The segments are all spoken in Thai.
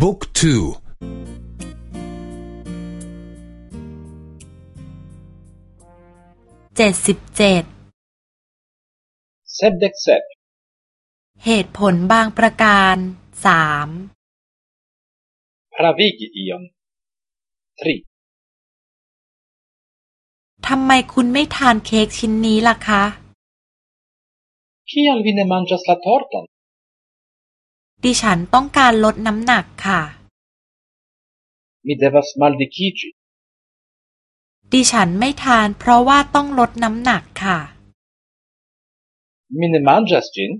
บุ๊กทูเจ็ดสิบเจ็ดเซบเด็กเซบเหตุผลบางประการสาม pravigi ion ทรีทำไมคุณไม่ทานเค้กชิ้นนี้ล่ะคะ Kial vi ne manĝas la torton ดิฉันต้องการลดน้ำหนักค่ะ Mi devas maldikiĝi ดิฉันไม่ทานเพราะว่าต้องลดน้ำหนักค่ะ Mi ne manĝas ĝin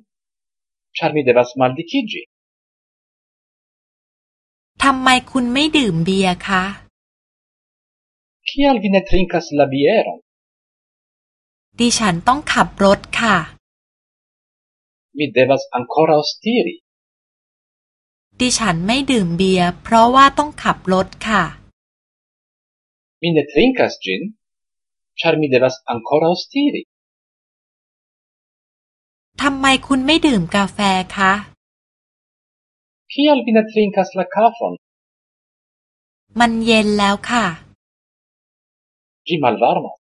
ĉar mi devas maldikiĝi ทำไมคุณไม่ดื่มเบียร์คะ Kial vi ne trinkas la bieron ดิฉันต้องขับรถค่ะ Mi devas ankoraŭ stiri ดิฉันไม่ดื่มเบียร์เพราะว่าต้องขับรถค่ะ Mi ne trinkas ĝin ĉar mi devas ankoraŭ stiri ทำไมคุณไม่ดื่มกาแฟคะ Kial vi ne trinkas la kafon มันเย็นแล้วค่ะ Ĝi malvarmas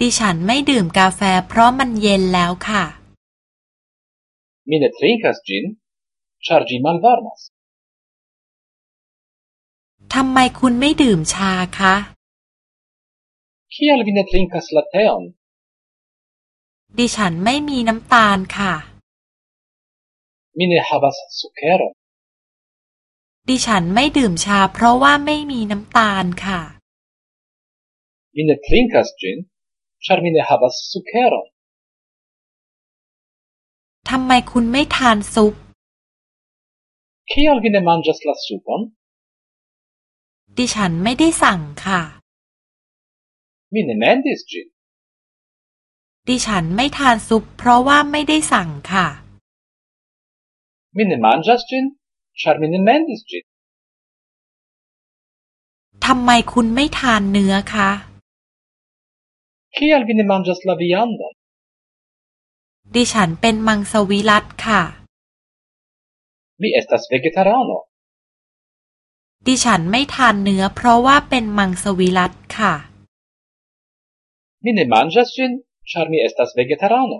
ดิฉันไม่ดื่มกาแฟเพราะมันเย็นแล้วค่ะ Mi ne trinkas ĝin ĉar ĝi malvarmas ทำไมคุณไม่ดื่มชาคะ Kial vi ne trinkas la teon ดิฉันไม่มีน้ำตาลค่ะ Mi ne havas sukeron ดิฉันไม่ดื่มชาเพราะว่าไม่มีน้ำตาลค่ะ Mi ne trinkas ĝin ĉar mi ne havas sukeron ทำไมคุณไม่ทานซุป Kial vi ne manĝas la supon ดิฉันไม่ได้สั่งค่ะ Mi ne mendis ĝin ดิฉันไม่ทานซุปเพราะว่าไม่ได้สั่งค่ะ Mi ne manĝas ĝin ĉar mi ne mendis ĝin ทำไมคุณไม่ทานเนื้อคะ Kial vi ne manĝas la viandon ดิฉันเป็นมังสวิรัตค่ะ Mi estas vegetarano ดิฉันไม่ทานเนื้อเพราะว่าเป็นมังสวิรัตค่ะ Mi ne manĝas ĝin ĉar mi estas vegetarano